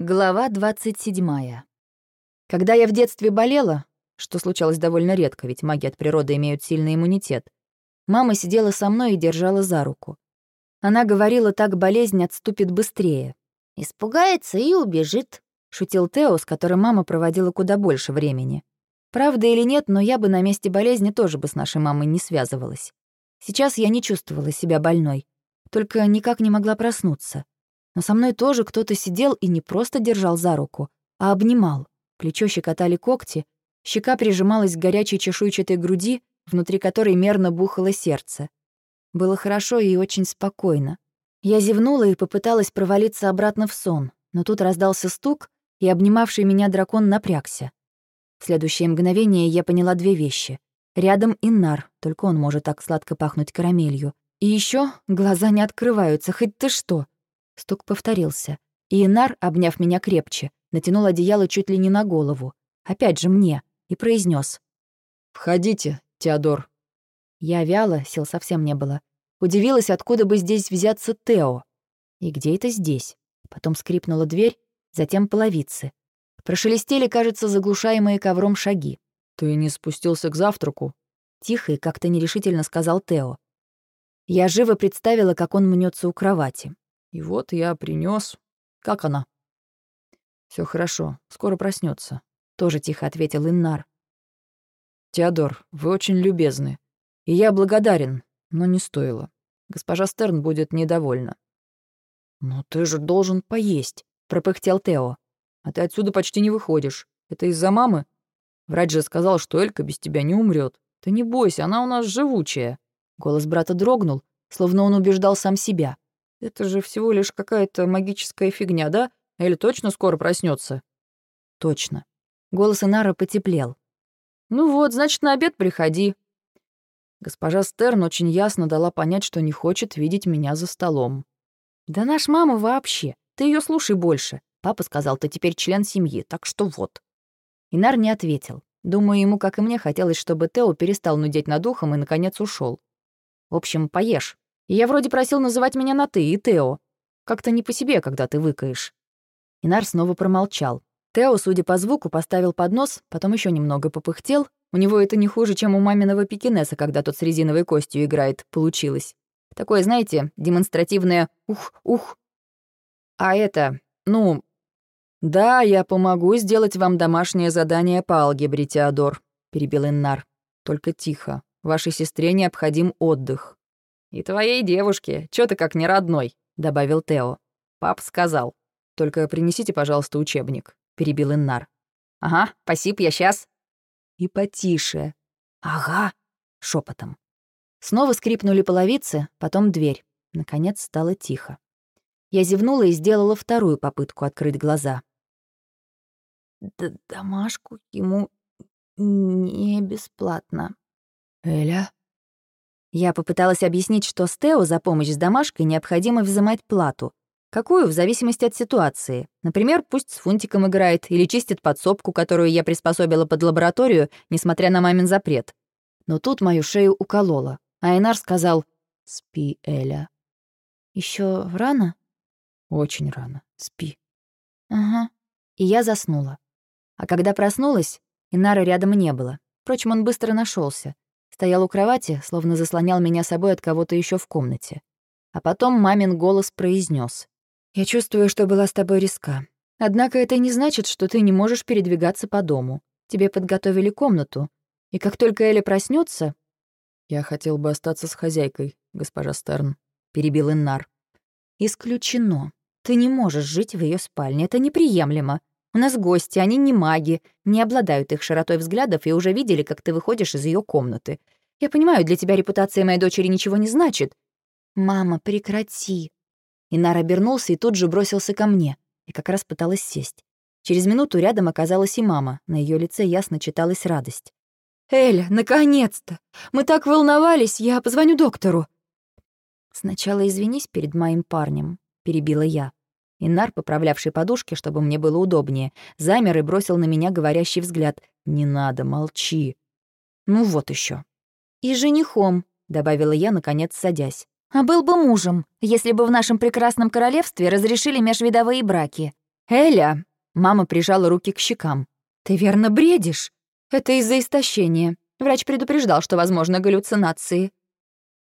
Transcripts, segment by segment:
Глава 27. Когда я в детстве болела, что случалось довольно редко, ведь маги от природы имеют сильный иммунитет, мама сидела со мной и держала за руку. Она говорила, так болезнь отступит быстрее. «Испугается и убежит», — шутил Тео, с которым мама проводила куда больше времени. Правда или нет, но я бы на месте болезни тоже бы с нашей мамой не связывалась. Сейчас я не чувствовала себя больной, только никак не могла проснуться. Но со мной тоже кто-то сидел и не просто держал за руку, а обнимал. Плечо щекотали когти, щека прижималась к горячей чешуйчатой груди, внутри которой мерно бухало сердце. Было хорошо и очень спокойно. Я зевнула и попыталась провалиться обратно в сон, но тут раздался стук, и обнимавший меня дракон напрягся. В следующее мгновение я поняла две вещи. Рядом Иннар, только он может так сладко пахнуть карамелью. И еще глаза не открываются, хоть ты что. Стук повторился. И Инар, обняв меня крепче, натянул одеяло чуть ли не на голову. Опять же мне. И произнес: «Входите, Теодор». Я вяло, сил совсем не было. Удивилась, откуда бы здесь взяться Тео. И где это здесь? Потом скрипнула дверь, затем половицы. Прошелестели, кажется, заглушаемые ковром шаги. «Ты не спустился к завтраку?» Тихо и как-то нерешительно сказал Тео. Я живо представила, как он мнется у кровати. И вот я принес. Как она? Все хорошо, скоро проснется. Тоже тихо ответил Иннар. Теодор, вы очень любезны. И я благодарен, но не стоило. Госпожа Стерн будет недовольна. «Но ты же должен поесть», — пропыхтел Тео. «А ты отсюда почти не выходишь. Это из-за мамы? Врач же сказал, что Элька без тебя не умрет. Ты не бойся, она у нас живучая». Голос брата дрогнул, словно он убеждал сам себя. Это же всего лишь какая-то магическая фигня, да? Или точно скоро проснется? Точно. Голос Инара потеплел. Ну вот, значит, на обед приходи. Госпожа Стерн очень ясно дала понять, что не хочет видеть меня за столом. Да наш мама вообще. Ты ее слушай больше. Папа сказал, ты теперь член семьи, так что вот. Инар не ответил. Думаю, ему, как и мне, хотелось, чтобы Тео перестал нудеть над ухом и, наконец, ушел. В общем, поешь. Я вроде просил называть меня на «ты» и Тео. Как-то не по себе, когда ты выкаешь». Инар снова промолчал. Тео, судя по звуку, поставил поднос, потом еще немного попыхтел. У него это не хуже, чем у маминого пекинеса, когда тот с резиновой костью играет, получилось. Такое, знаете, демонстративное «ух-ух». А это, ну... «Да, я помогу сделать вам домашнее задание по алгебре, Теодор», — перебил Иннар. «Только тихо. Вашей сестре необходим отдых». «И твоей девушке, чё ты как не родной», — добавил Тео. Пап сказал. «Только принесите, пожалуйста, учебник», — перебил Иннар. «Ага, спасибо, я сейчас». И потише. «Ага», — шепотом. Снова скрипнули половицы, потом дверь. Наконец стало тихо. Я зевнула и сделала вторую попытку открыть глаза. Д «Домашку ему не бесплатно». «Эля?» Я попыталась объяснить, что с Тео за помощь с домашкой необходимо взимать плату. Какую, в зависимости от ситуации. Например, пусть с фунтиком играет или чистит подсобку, которую я приспособила под лабораторию, несмотря на мамин запрет. Но тут мою шею укололо. А Айнар сказал «Спи, Эля». Еще рано?» «Очень рано. Спи». «Ага». И я заснула. А когда проснулась, Инара рядом не было. Впрочем, он быстро нашелся. Стоял у кровати, словно заслонял меня собой от кого-то еще в комнате. А потом мамин голос произнес: «Я чувствую, что была с тобой риска. Однако это не значит, что ты не можешь передвигаться по дому. Тебе подготовили комнату. И как только Эля проснется, «Я хотел бы остаться с хозяйкой, госпожа Стерн», — перебил Иннар. «Исключено. Ты не можешь жить в ее спальне. Это неприемлемо. У нас гости, они не маги, не обладают их широтой взглядов и уже видели, как ты выходишь из ее комнаты. Я понимаю, для тебя репутация моей дочери ничего не значит. Мама, прекрати. Инар обернулся и тут же бросился ко мне, и как раз пыталась сесть. Через минуту рядом оказалась и мама, на ее лице ясно читалась радость. «Эля, наконец-то! Мы так волновались, я позвоню доктору!» «Сначала извинись перед моим парнем», — перебила я. Инар, поправлявший подушки, чтобы мне было удобнее, замер и бросил на меня говорящий взгляд. «Не надо, молчи». «Ну вот еще. «И женихом», — добавила я, наконец садясь. «А был бы мужем, если бы в нашем прекрасном королевстве разрешили межвидовые браки». «Эля!» — мама прижала руки к щекам. «Ты верно бредишь? Это из-за истощения. Врач предупреждал, что возможны галлюцинации».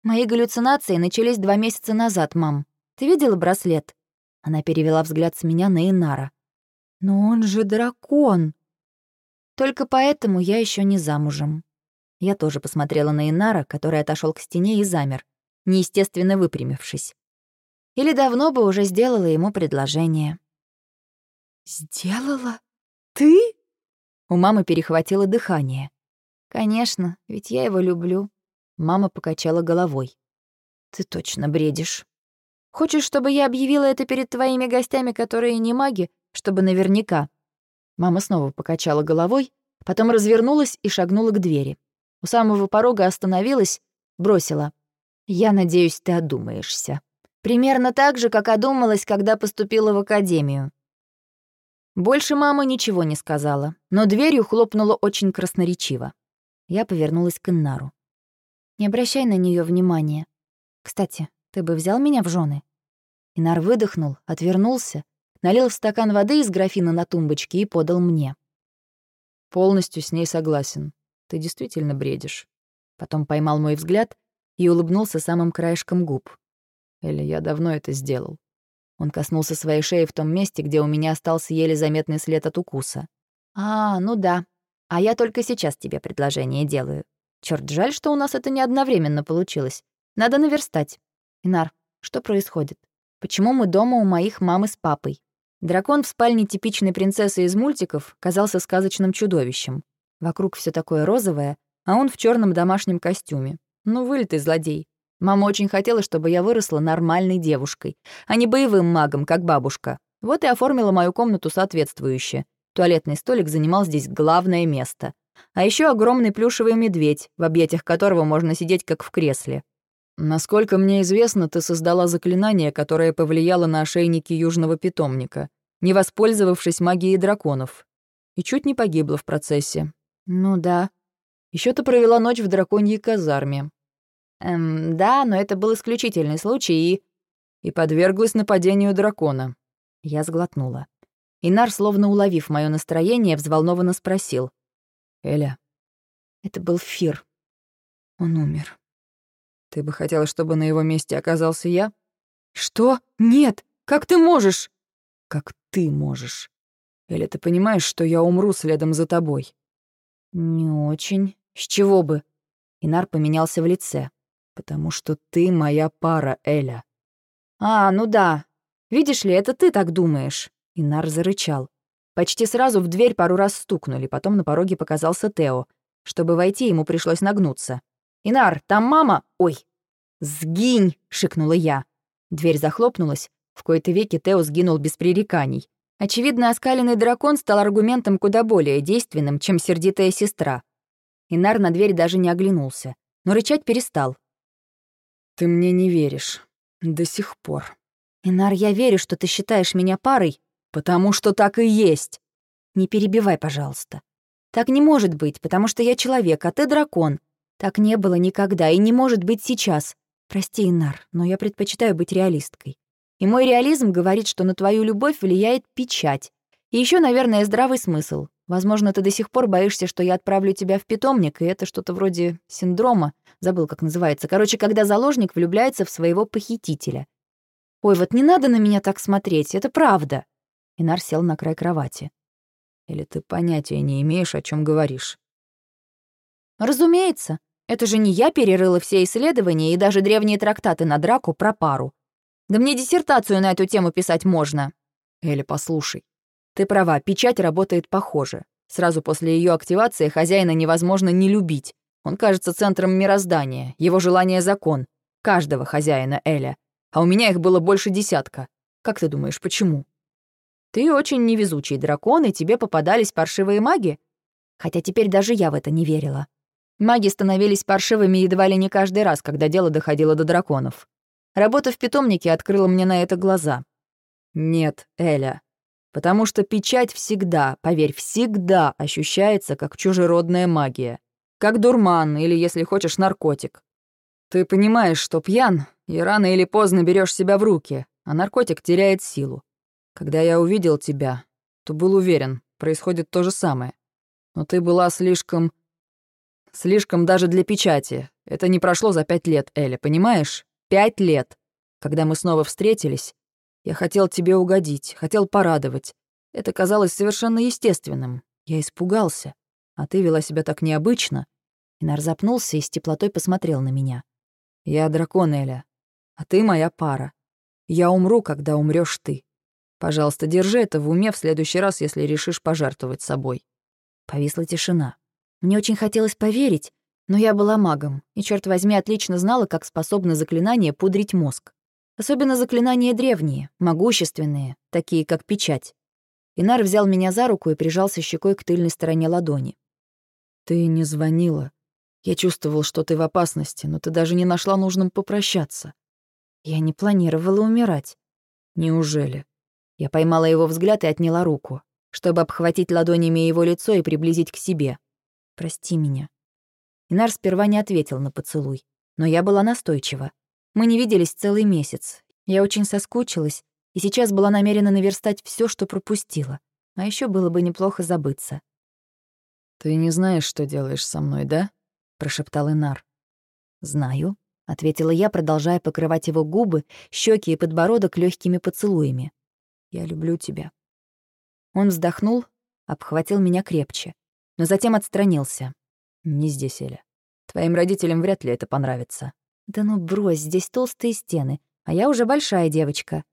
«Мои галлюцинации начались два месяца назад, мам. Ты видела браслет?» Она перевела взгляд с меня на Инара. «Но он же дракон!» «Только поэтому я еще не замужем». Я тоже посмотрела на Инара, который отошел к стене и замер, неестественно выпрямившись. Или давно бы уже сделала ему предложение. «Сделала? Ты?» У мамы перехватило дыхание. «Конечно, ведь я его люблю». Мама покачала головой. «Ты точно бредишь. Хочешь, чтобы я объявила это перед твоими гостями, которые не маги, чтобы наверняка?» Мама снова покачала головой, потом развернулась и шагнула к двери. У самого порога остановилась, бросила. «Я надеюсь, ты одумаешься». Примерно так же, как одумалась, когда поступила в академию. Больше мама ничего не сказала, но дверью хлопнула очень красноречиво. Я повернулась к Иннару. «Не обращай на нее внимания. Кстати, ты бы взял меня в жены? Инар выдохнул, отвернулся, налил в стакан воды из графина на тумбочке и подал мне. «Полностью с ней согласен. Ты действительно бредишь». Потом поймал мой взгляд и улыбнулся самым краешком губ. «Эля, я давно это сделал». Он коснулся своей шеи в том месте, где у меня остался еле заметный след от укуса. «А, ну да. А я только сейчас тебе предложение делаю. Черт, жаль, что у нас это не одновременно получилось. Надо наверстать. Инар, что происходит? Почему мы дома у моих мамы с папой? Дракон в спальне типичной принцессы из мультиков казался сказочным чудовищем. Вокруг все такое розовое, а он в черном домашнем костюме. Ну, вылитый злодей. Мама очень хотела, чтобы я выросла нормальной девушкой, а не боевым магом, как бабушка. Вот и оформила мою комнату соответствующе. Туалетный столик занимал здесь главное место. А еще огромный плюшевый медведь, в объятиях которого можно сидеть как в кресле. Насколько мне известно, ты создала заклинание, которое повлияло на ошейники южного питомника, не воспользовавшись магией драконов. И чуть не погибла в процессе. Ну да. Еще ты провела ночь в драконьей казарме. Эм, да, но это был исключительный случай и... И подверглась нападению дракона. Я сглотнула. Инар, словно уловив мое настроение, взволнованно спросил. «Эля». Это был Фир. Он умер. Ты бы хотела, чтобы на его месте оказался я? Что? Нет! Как ты можешь? Как ты можешь? Или ты понимаешь, что я умру следом за тобой? Не очень. С чего бы? Инар поменялся в лице. Потому что ты моя пара, Эля. А, ну да. Видишь ли, это ты так думаешь. Инар зарычал. Почти сразу в дверь пару раз стукнули, потом на пороге показался Тео. Чтобы войти, ему пришлось нагнуться. «Инар, там мама...» «Ой!» «Сгинь!» — шикнула я. Дверь захлопнулась. В кои-то веки Тео сгинул без пререканий. Очевидно, оскаленный дракон стал аргументом куда более действенным, чем сердитая сестра. Инар на дверь даже не оглянулся, но рычать перестал. «Ты мне не веришь. До сих пор». «Инар, я верю, что ты считаешь меня парой, потому что так и есть». «Не перебивай, пожалуйста. Так не может быть, потому что я человек, а ты дракон. Так не было никогда и не может быть сейчас. Прости, Инар, но я предпочитаю быть реалисткой. И мой реализм говорит, что на твою любовь влияет печать. И еще, наверное, здравый смысл. Возможно, ты до сих пор боишься, что я отправлю тебя в питомник, и это что-то вроде синдрома. Забыл, как называется. Короче, когда заложник влюбляется в своего похитителя. Ой, вот не надо на меня так смотреть, это правда. Инар сел на край кровати. Или ты понятия не имеешь, о чем говоришь? Разумеется. Это же не я перерыла все исследования и даже древние трактаты на драку про пару. Да мне диссертацию на эту тему писать можно. Эля, послушай. Ты права, печать работает похоже. Сразу после ее активации хозяина невозможно не любить. Он кажется центром мироздания, его желание — закон. Каждого хозяина Эля. А у меня их было больше десятка. Как ты думаешь, почему? Ты очень невезучий дракон, и тебе попадались паршивые маги? Хотя теперь даже я в это не верила. Маги становились паршивыми едва ли не каждый раз, когда дело доходило до драконов. Работа в питомнике открыла мне на это глаза. Нет, Эля. Потому что печать всегда, поверь, всегда ощущается как чужеродная магия. Как дурман или, если хочешь, наркотик. Ты понимаешь, что пьян, и рано или поздно берешь себя в руки, а наркотик теряет силу. Когда я увидел тебя, то был уверен, происходит то же самое. Но ты была слишком... Слишком даже для печати. Это не прошло за пять лет, Эля, понимаешь? Пять лет. Когда мы снова встретились, я хотел тебе угодить, хотел порадовать. Это казалось совершенно естественным. Я испугался. А ты вела себя так необычно. Инар запнулся и с теплотой посмотрел на меня. Я дракон, Эля. А ты моя пара. Я умру, когда умрёшь ты. Пожалуйста, держи это в уме в следующий раз, если решишь пожертвовать собой. Повисла тишина. Мне очень хотелось поверить, но я была магом, и, черт возьми, отлично знала, как способны заклинания пудрить мозг. Особенно заклинания древние, могущественные, такие как печать. Инар взял меня за руку и прижался щекой к тыльной стороне ладони. «Ты не звонила. Я чувствовал, что ты в опасности, но ты даже не нашла нужным попрощаться. Я не планировала умирать. Неужели?» Я поймала его взгляд и отняла руку, чтобы обхватить ладонями его лицо и приблизить к себе. «Прости меня». Инар сперва не ответил на поцелуй, но я была настойчива. Мы не виделись целый месяц. Я очень соскучилась и сейчас была намерена наверстать все, что пропустила. А еще было бы неплохо забыться. «Ты не знаешь, что делаешь со мной, да?» — прошептал Инар. «Знаю», — ответила я, продолжая покрывать его губы, щеки и подбородок легкими поцелуями. «Я люблю тебя». Он вздохнул, обхватил меня крепче, но затем отстранился. «Не здесь, Эля. Твоим родителям вряд ли это понравится». «Да ну брось, здесь толстые стены, а я уже большая девочка».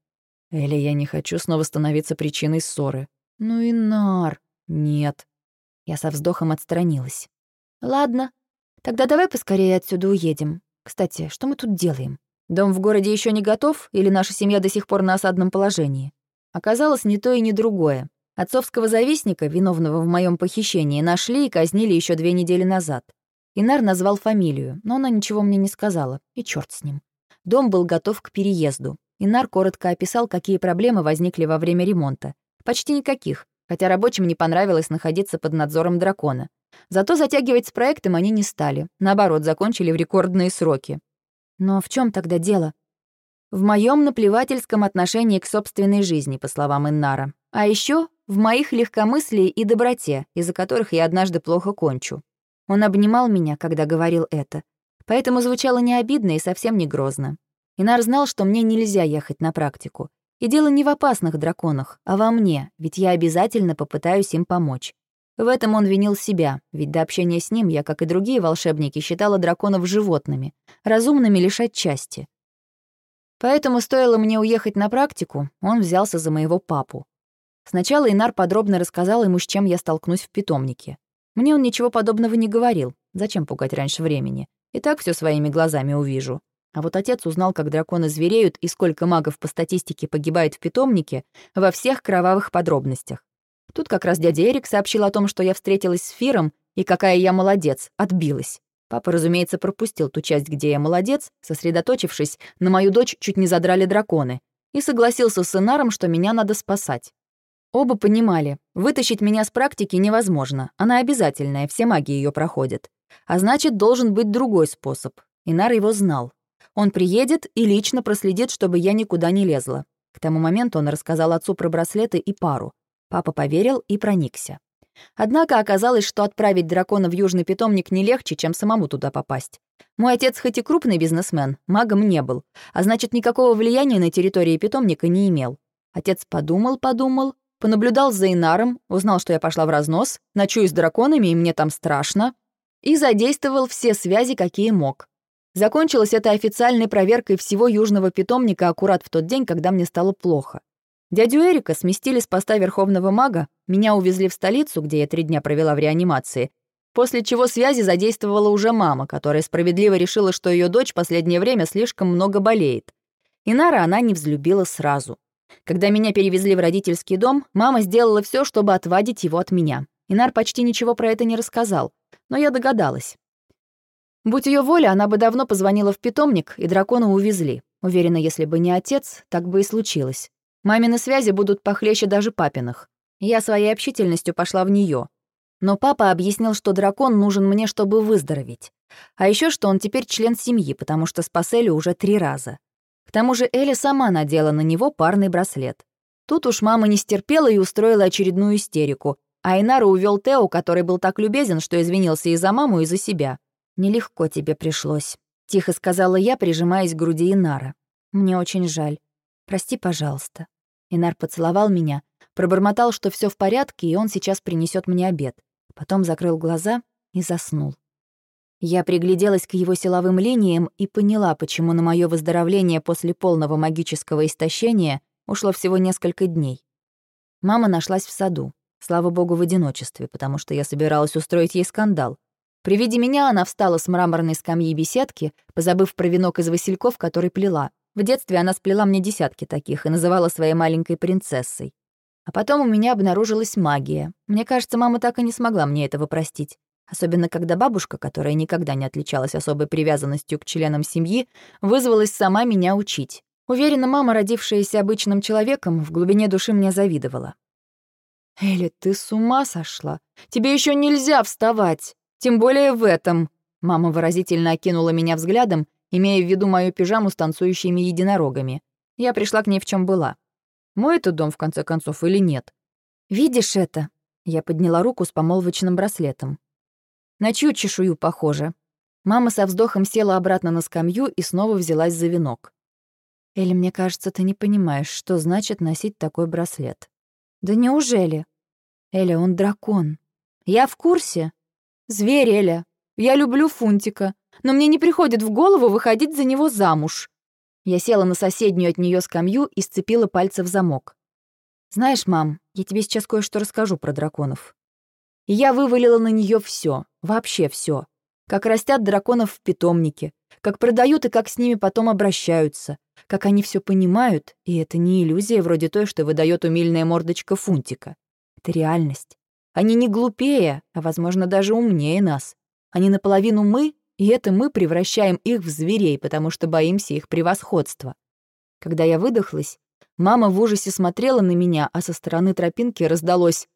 «Эля, я не хочу снова становиться причиной ссоры». «Ну и нар». «Нет». Я со вздохом отстранилась. «Ладно, тогда давай поскорее отсюда уедем. Кстати, что мы тут делаем? Дом в городе еще не готов, или наша семья до сих пор на осадном положении?» Оказалось, ни то и ни другое. Отцовского завистника, виновного в моем похищении, нашли и казнили еще две недели назад. Инар назвал фамилию, но она ничего мне не сказала, и черт с ним. Дом был готов к переезду. Инар коротко описал, какие проблемы возникли во время ремонта. Почти никаких, хотя рабочим не понравилось находиться под надзором дракона. Зато затягивать с проектом они не стали. Наоборот, закончили в рекордные сроки. Но в чем тогда дело? В моем наплевательском отношении к собственной жизни, по словам Иннара. А еще в моих легкомыслии и доброте, из-за которых я однажды плохо кончу. Он обнимал меня, когда говорил это. Поэтому звучало не обидно и совсем не грозно. Инар знал, что мне нельзя ехать на практику. И дело не в опасных драконах, а во мне, ведь я обязательно попытаюсь им помочь. В этом он винил себя, ведь до общения с ним я, как и другие волшебники, считала драконов животными, разумными лишь отчасти. Поэтому стоило мне уехать на практику, он взялся за моего папу. Сначала Инар подробно рассказал ему, с чем я столкнусь в питомнике. Мне он ничего подобного не говорил. Зачем пугать раньше времени? И так все своими глазами увижу. А вот отец узнал, как драконы звереют и сколько магов по статистике погибает в питомнике во всех кровавых подробностях. Тут как раз дядя Эрик сообщил о том, что я встретилась с Фиром, и какая я молодец, отбилась. Папа, разумеется, пропустил ту часть, где я молодец, сосредоточившись, на мою дочь чуть не задрали драконы, и согласился с Инаром, что меня надо спасать. Оба понимали, вытащить меня с практики невозможно, она обязательная, все маги ее проходят. А значит, должен быть другой способ. Инар его знал. Он приедет и лично проследит, чтобы я никуда не лезла. К тому моменту он рассказал отцу про браслеты и пару. Папа поверил и проникся. Однако оказалось, что отправить дракона в южный питомник не легче, чем самому туда попасть. Мой отец хоть и крупный бизнесмен, магом не был, а значит, никакого влияния на территории питомника не имел. Отец подумал-подумал, понаблюдал за Инаром, узнал, что я пошла в разнос, ночую с драконами, и мне там страшно, и задействовал все связи, какие мог. Закончилось это официальной проверкой всего южного питомника аккурат в тот день, когда мне стало плохо. Дядю Эрика сместили с поста верховного мага, меня увезли в столицу, где я три дня провела в реанимации, после чего связи задействовала уже мама, которая справедливо решила, что ее дочь последнее время слишком много болеет. Инара она не взлюбила сразу. Когда меня перевезли в родительский дом, мама сделала все, чтобы отвадить его от меня. Инар почти ничего про это не рассказал, но я догадалась. Будь ее воля, она бы давно позвонила в питомник, и дракона увезли. Уверена, если бы не отец, так бы и случилось. Мамины связи будут похлеще даже папиных. Я своей общительностью пошла в нее. Но папа объяснил, что дракон нужен мне, чтобы выздороветь. А еще что он теперь член семьи, потому что спас Элю уже три раза. К тому же Эля сама надела на него парный браслет. Тут уж мама не стерпела и устроила очередную истерику, а Инара увел Тео, который был так любезен, что извинился и за маму, и за себя. «Нелегко тебе пришлось», — тихо сказала я, прижимаясь к груди Инара. «Мне очень жаль. Прости, пожалуйста». Инар поцеловал меня, пробормотал, что все в порядке, и он сейчас принесет мне обед. Потом закрыл глаза и заснул. Я пригляделась к его силовым линиям и поняла, почему на мое выздоровление после полного магического истощения ушло всего несколько дней. Мама нашлась в саду. Слава богу, в одиночестве, потому что я собиралась устроить ей скандал. При виде меня она встала с мраморной скамьи беседки, позабыв про венок из васильков, который плела. В детстве она сплела мне десятки таких и называла своей маленькой принцессой. А потом у меня обнаружилась магия. Мне кажется, мама так и не смогла мне этого простить. Особенно когда бабушка, которая никогда не отличалась особой привязанностью к членам семьи, вызвалась сама меня учить. Уверена, мама, родившаяся обычным человеком, в глубине души мне завидовала. «Элли, ты с ума сошла? Тебе еще нельзя вставать, тем более в этом!» Мама выразительно окинула меня взглядом, имея в виду мою пижаму с танцующими единорогами. Я пришла к ней в чем была. Мой это дом, в конце концов, или нет? «Видишь это?» Я подняла руку с помолвочным браслетом. «На чью чешую похоже?» Мама со вздохом села обратно на скамью и снова взялась за венок. «Элли, мне кажется, ты не понимаешь, что значит носить такой браслет». «Да неужели?» «Эля, он дракон». «Я в курсе». «Зверь, Эля. Я люблю Фунтика, но мне не приходит в голову выходить за него замуж». Я села на соседнюю от нее скамью и сцепила пальцы в замок. «Знаешь, мам, я тебе сейчас кое-что расскажу про драконов». И я вывалила на нее все, вообще все. Как растят драконов в питомнике, как продают и как с ними потом обращаются, как они все понимают, и это не иллюзия вроде той, что выдает умильная мордочка Фунтика. Это реальность. Они не глупее, а, возможно, даже умнее нас. Они наполовину мы, и это мы превращаем их в зверей, потому что боимся их превосходства. Когда я выдохлась, мама в ужасе смотрела на меня, а со стороны тропинки раздалось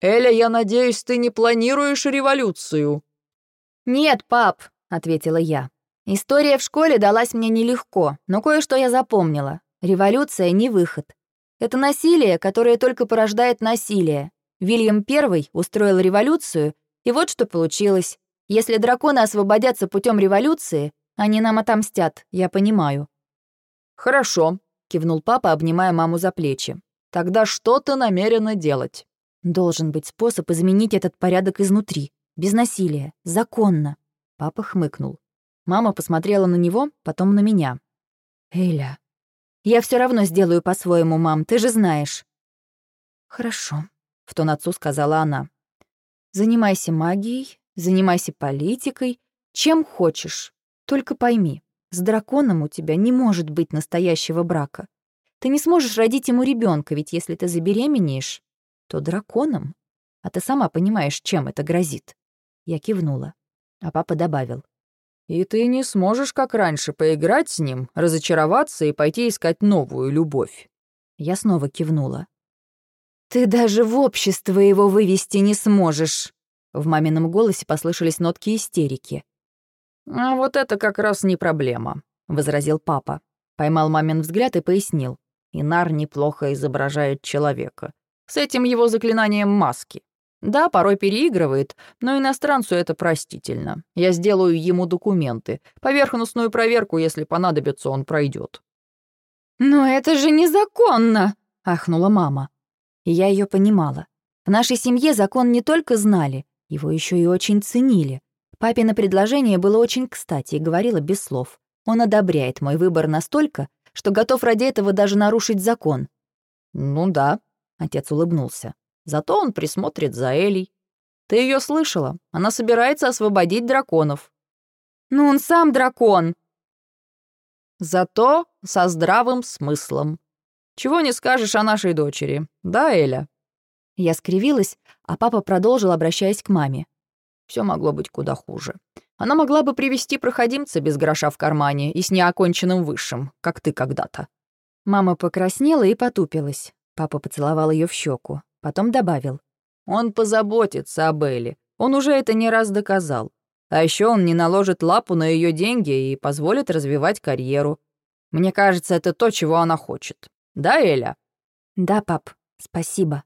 «Эля, я надеюсь, ты не планируешь революцию?» «Нет, пап», — ответила я. «История в школе далась мне нелегко, но кое-что я запомнила. Революция — не выход. Это насилие, которое только порождает насилие. Вильям I устроил революцию, и вот что получилось. Если драконы освободятся путем революции, они нам отомстят, я понимаю». «Хорошо», — кивнул папа, обнимая маму за плечи. «Тогда что ты намерена делать?» «Должен быть способ изменить этот порядок изнутри, без насилия, законно». Папа хмыкнул. Мама посмотрела на него, потом на меня. «Эля, я все равно сделаю по-своему, мам, ты же знаешь». «Хорошо», — в тон отцу сказала она. «Занимайся магией, занимайся политикой, чем хочешь. Только пойми, с драконом у тебя не может быть настоящего брака. Ты не сможешь родить ему ребенка, ведь если ты забеременеешь, то драконом. А ты сама понимаешь, чем это грозит». Я кивнула, а папа добавил. И ты не сможешь, как раньше, поиграть с ним, разочароваться и пойти искать новую любовь. Я снова кивнула. «Ты даже в общество его вывести не сможешь!» В мамином голосе послышались нотки истерики. «А вот это как раз не проблема», — возразил папа. Поймал мамин взгляд и пояснил. Инар неплохо изображает человека. С этим его заклинанием маски. Да, порой переигрывает, но иностранцу это простительно. Я сделаю ему документы. Поверхностную проверку, если понадобится, он пройдет. «Но это же незаконно!» — ахнула мама. И я ее понимала. В нашей семье закон не только знали, его еще и очень ценили. Папино предложение было очень кстати и говорила без слов. Он одобряет мой выбор настолько, что готов ради этого даже нарушить закон. «Ну да», — отец улыбнулся. Зато он присмотрит за Элей. Ты ее слышала? Она собирается освободить драконов. Ну он сам дракон. Зато со здравым смыслом. Чего не скажешь о нашей дочери, да, Эля?» Я скривилась, а папа продолжил, обращаясь к маме. Все могло быть куда хуже. Она могла бы привести проходимца без гроша в кармане и с неоконченным высшим, как ты когда-то». Мама покраснела и потупилась. Папа поцеловал ее в щеку. Потом добавил. «Он позаботится об Элли. Он уже это не раз доказал. А еще он не наложит лапу на ее деньги и позволит развивать карьеру. Мне кажется, это то, чего она хочет. Да, Эля?» Да, пап, спасибо.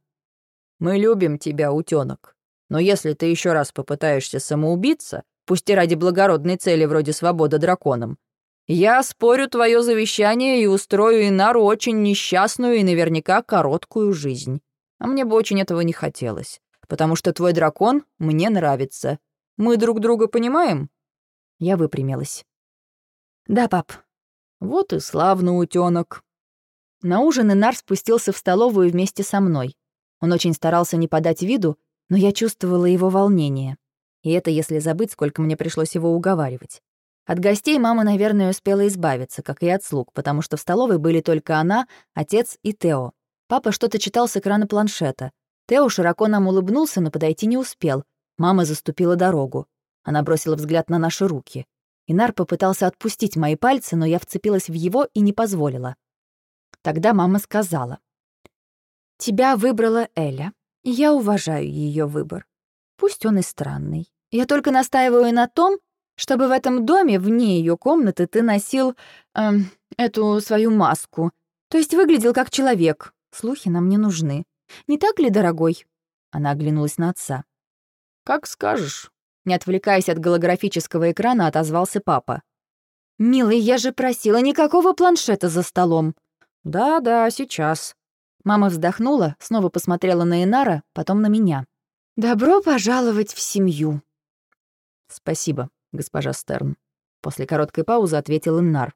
Мы любим тебя, утёнок. Но если ты еще раз попытаешься самоубиться, пусть и ради благородной цели вроде свободы драконам, я спорю твое завещание и устрою Инару очень несчастную и наверняка короткую жизнь. А мне бы очень этого не хотелось, потому что твой дракон мне нравится. Мы друг друга понимаем?» Я выпрямилась. «Да, пап». «Вот и славно, утёнок». На ужин Инар спустился в столовую вместе со мной. Он очень старался не подать виду, но я чувствовала его волнение. И это если забыть, сколько мне пришлось его уговаривать. От гостей мама, наверное, успела избавиться, как и от слуг, потому что в столовой были только она, отец и Тео. Папа что-то читал с экрана планшета. Тео широко нам улыбнулся, но подойти не успел. Мама заступила дорогу. Она бросила взгляд на наши руки. Инар попытался отпустить мои пальцы, но я вцепилась в его и не позволила. Тогда мама сказала. «Тебя выбрала Эля, и я уважаю ее выбор. Пусть он и странный. Я только настаиваю на том, чтобы в этом доме, вне ее комнаты, ты носил эм, эту свою маску. То есть выглядел как человек. Слухи нам не нужны. Не так ли, дорогой?» Она оглянулась на отца. «Как скажешь». Не отвлекаясь от голографического экрана, отозвался папа. «Милый, я же просила никакого планшета за столом». «Да-да, сейчас». Мама вздохнула, снова посмотрела на Инара, потом на меня. «Добро пожаловать в семью». «Спасибо», госпожа Стерн. После короткой паузы ответил Иннар.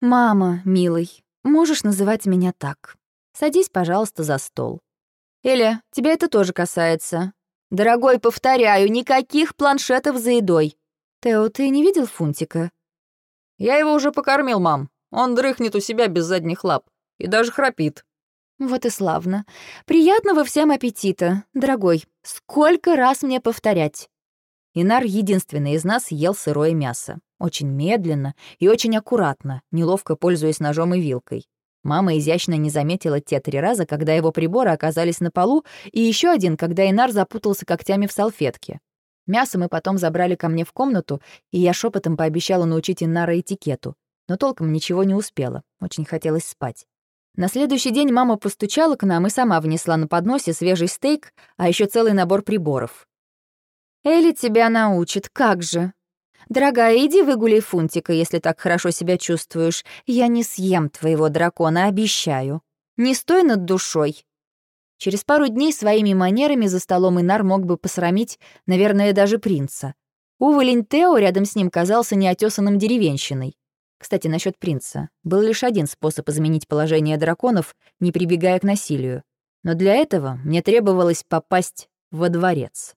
«Мама, милый, можешь называть меня так. Садись, пожалуйста, за стол. Эля, тебя это тоже касается. Дорогой, повторяю, никаких планшетов за едой. Тео, ты не видел Фунтика?» «Я его уже покормил, мам. Он дрыхнет у себя без задних лап. И даже храпит». «Вот и славно. Приятного всем аппетита. Дорогой, сколько раз мне повторять? Инар единственный из нас ел сырое мясо. Очень медленно и очень аккуратно, неловко пользуясь ножом и вилкой. Мама изящно не заметила те три раза, когда его приборы оказались на полу, и еще один, когда Инар запутался когтями в салфетке. Мясо мы потом забрали ко мне в комнату, и я шепотом пообещала научить Инара этикету. Но толком ничего не успела, очень хотелось спать. На следующий день мама постучала к нам и сама внесла на подносе свежий стейк, а еще целый набор приборов. Элли тебя научит, как же. Дорогая, иди выгуляй Фунтика, если так хорошо себя чувствуешь. Я не съем твоего дракона, обещаю. Не стой над душой. Через пару дней своими манерами за столом Инар мог бы посрамить, наверное, даже принца. Уволень Тео рядом с ним казался неотесанным деревенщиной. Кстати, насчет принца. Был лишь один способ изменить положение драконов, не прибегая к насилию. Но для этого мне требовалось попасть во дворец.